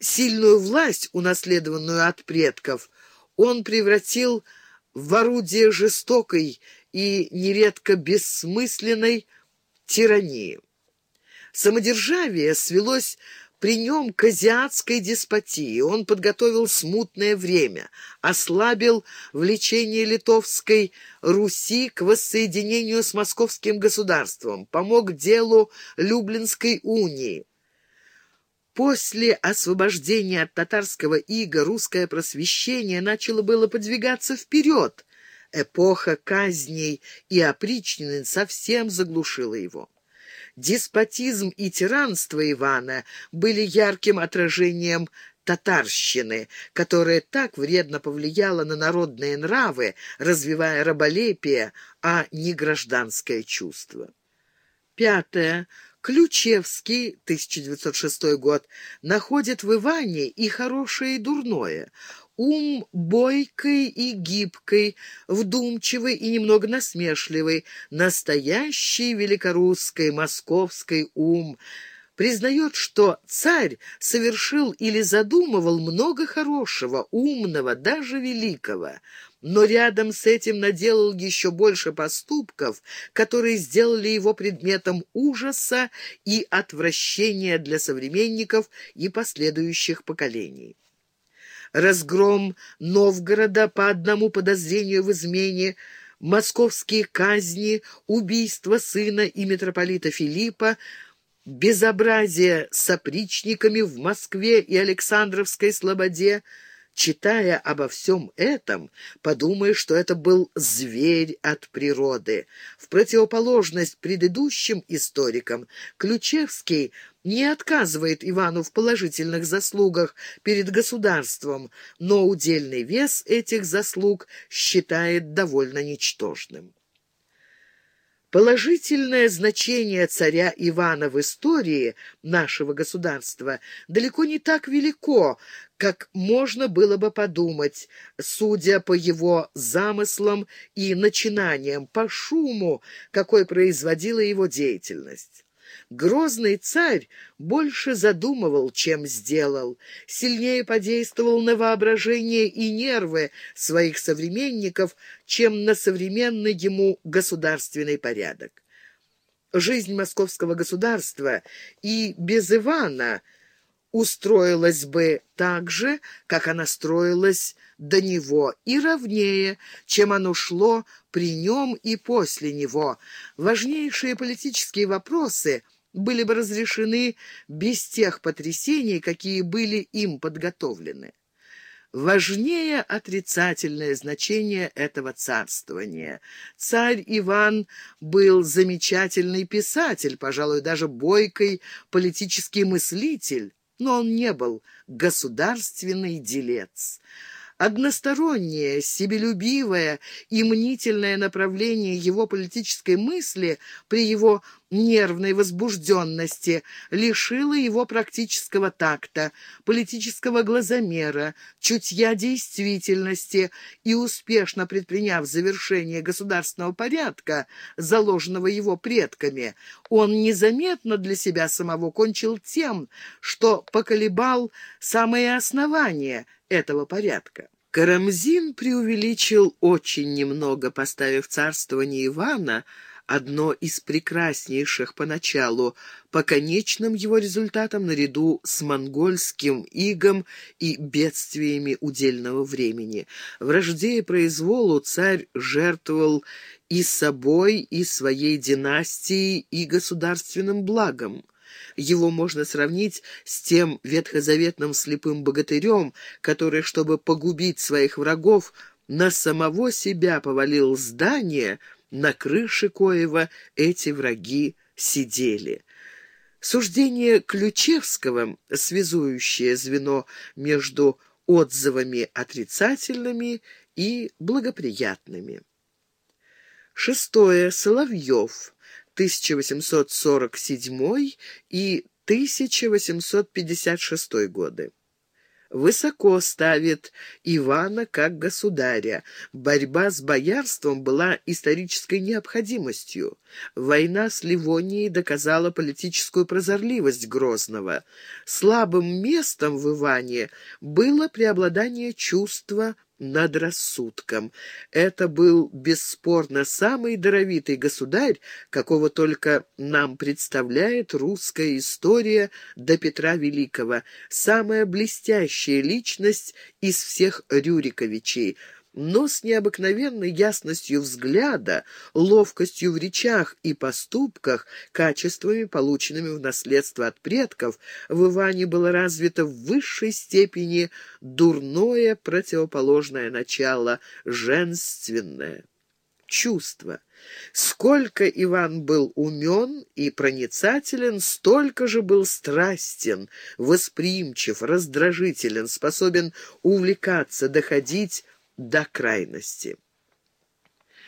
Сильную власть, унаследованную от предков, он превратил в орудие жестокой и нередко бессмысленной тирании. Самодержавие свелось при нем к азиатской деспотии. Он подготовил смутное время, ослабил влечение литовской Руси к воссоединению с московским государством, помог делу Люблинской унии. После освобождения от татарского ига русское просвещение начало было подвигаться вперед. Эпоха казней и опричнины совсем заглушила его. Деспотизм и тиранство Ивана были ярким отражением татарщины, которая так вредно повлияла на народные нравы, развивая раболепие, а не гражданское чувство. Пятое. Ключевский, 1906 год, находит в Иване и хорошее, и дурное ум бойкой и гибкой, вдумчивый и немного насмешливый, настоящий великорусский московский ум, признает, что царь совершил или задумывал много хорошего, умного, даже великого, но рядом с этим наделал еще больше поступков, которые сделали его предметом ужаса и отвращения для современников и последующих поколений. Разгром Новгорода по одному подозрению в измене, московские казни, убийство сына и митрополита Филиппа, безобразие с опричниками в Москве и Александровской Слободе — Читая обо всем этом, подумай, что это был зверь от природы. В противоположность предыдущим историкам, Ключевский не отказывает Ивану в положительных заслугах перед государством, но удельный вес этих заслуг считает довольно ничтожным. Положительное значение царя Ивана в истории нашего государства далеко не так велико, как можно было бы подумать, судя по его замыслам и начинаниям, по шуму, какой производила его деятельность. Грозный царь больше задумывал, чем сделал, сильнее подействовал на воображение и нервы своих современников, чем на современный ему государственный порядок. Жизнь московского государства и без Ивана устроилась бы так же, как она строилась до него, и ровнее, чем оно шло при нем и после него. Важнейшие политические вопросы – были бы разрешены без тех потрясений, какие были им подготовлены. Важнее отрицательное значение этого царствования. Царь Иван был замечательный писатель, пожалуй, даже бойкий политический мыслитель, но он не был государственный делец. Одностороннее, себелюбивое и мнительное направление его политической мысли при его нервной возбужденности лишило его практического такта, политического глазомера, чутья действительности и, успешно предприняв завершение государственного порядка, заложенного его предками, он незаметно для себя самого кончил тем, что поколебал самые основания – этого порядка. Карамзин преувеличил очень немного, поставив царствование Ивана одно из прекраснейших поначалу, по конечным его результатам наряду с монгольским игом и бедствиями удельного времени. Вражде и произволу царь жертвовал и собой, и своей династией, и государственным благом. Его можно сравнить с тем ветхозаветным слепым богатырем, который, чтобы погубить своих врагов, на самого себя повалил здание, на крыше коего эти враги сидели. Суждение Ключевского, связующее звено между отзывами отрицательными и благоприятными. Шестое. Соловьев. 1847 и 1856 годы. высоко ставит Ивана как государя. Борьба с боярством была исторической необходимостью. Война с Ливонией доказала политическую прозорливость Грозного. Слабым местом в Иване было преобладание чувства над рассудком. Это был бесспорно самый даровитый государь, какого только нам представляет русская история до Петра Великого, самая блестящая личность из всех Рюриковичей — но с необыкновенной ясностью взгляда, ловкостью в речах и поступках, качествами, полученными в наследство от предков, в Иване было развито в высшей степени дурное противоположное начало, женственное чувство. Сколько Иван был умен и проницателен, столько же был страстен, восприимчив, раздражителен, способен увлекаться, доходить до крайности.